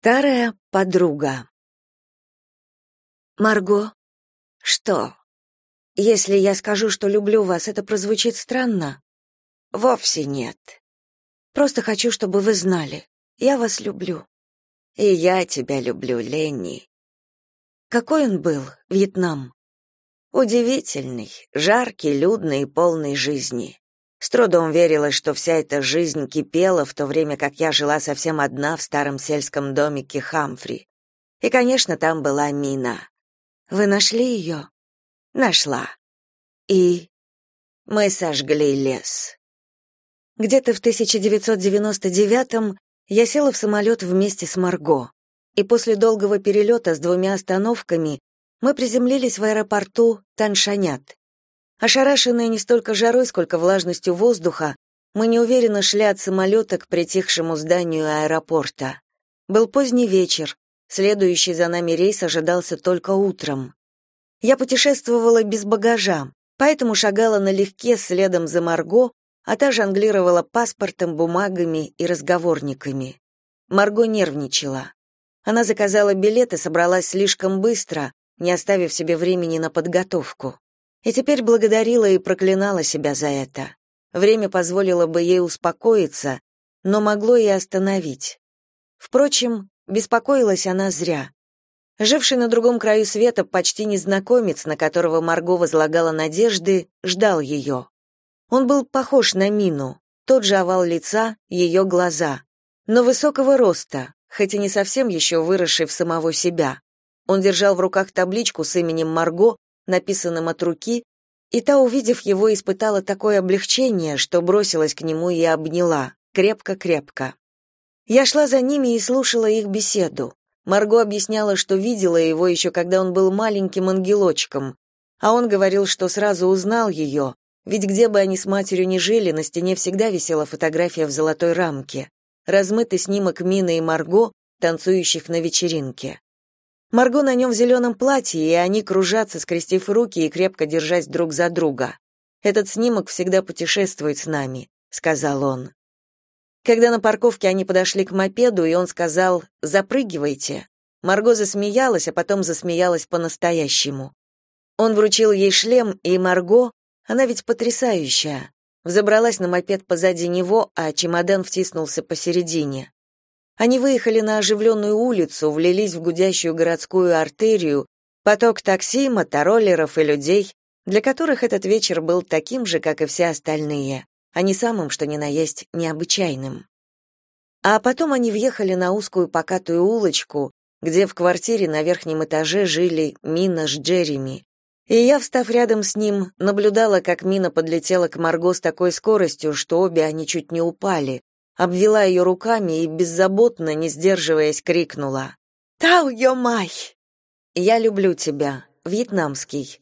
Старая подруга. Марго, что? Если я скажу, что люблю вас, это прозвучит странно? Вовсе нет. Просто хочу, чтобы вы знали. Я вас люблю. И я тебя люблю, Ленни. Какой он был, Вьетнам? Удивительный, жаркий, людный и полный жизни. С трудом верилось, что вся эта жизнь кипела, в то время как я жила совсем одна в старом сельском домике Хамфри. И, конечно, там была Мина. Вы нашли ее?» «Нашла. И мы сожгли лес». Где-то в 1999-м я села в самолет вместе с Марго, и после долгого перелета с двумя остановками мы приземлились в аэропорту Таншанят. Ошарашенные не столько жарой, сколько влажностью воздуха, мы неуверенно шли от самолета к притихшему зданию аэропорта. Был поздний вечер, следующий за нами рейс ожидался только утром. Я путешествовала без багажа, поэтому шагала налегке следом за Марго, а та жонглировала паспортом, бумагами и разговорниками. Марго нервничала. Она заказала билет и собралась слишком быстро, не оставив себе времени на подготовку и теперь благодарила и проклинала себя за это. Время позволило бы ей успокоиться, но могло и остановить. Впрочем, беспокоилась она зря. Живший на другом краю света почти незнакомец, на которого Марго возлагала надежды, ждал ее. Он был похож на Мину, тот же овал лица, ее глаза, но высокого роста, хоть и не совсем еще выросший в самого себя. Он держал в руках табличку с именем Марго, написанным от руки, и та, увидев его, испытала такое облегчение, что бросилась к нему и обняла, крепко-крепко. Я шла за ними и слушала их беседу. Марго объясняла, что видела его еще когда он был маленьким ангелочком, а он говорил, что сразу узнал ее, ведь где бы они с матерью ни жили, на стене всегда висела фотография в золотой рамке, размытый снимок Мины и Марго, танцующих на вечеринке. Марго на нем в зеленом платье, и они кружатся, скрестив руки и крепко держась друг за друга. Этот снимок всегда путешествует с нами, сказал он. Когда на парковке они подошли к мопеду, и он сказал: "Запрыгивайте". Марго засмеялась, а потом засмеялась по-настоящему. Он вручил ей шлем, и Марго, она ведь потрясающая, взобралась на мопед позади него, а чемодан втиснулся посередине. Они выехали на оживленную улицу, влились в гудящую городскую артерию, поток такси, мотороллеров и людей, для которых этот вечер был таким же, как и все остальные, а не самым, что ни на есть, необычайным. А потом они въехали на узкую покатую улочку, где в квартире на верхнем этаже жили Мина с Джереми. И я, встав рядом с ним, наблюдала, как Мина подлетела к Марго с такой скоростью, что обе они чуть не упали, обвела ее руками и беззаботно, не сдерживаясь, крикнула: "Тау ё май!" Я люблю тебя, вьетнамский.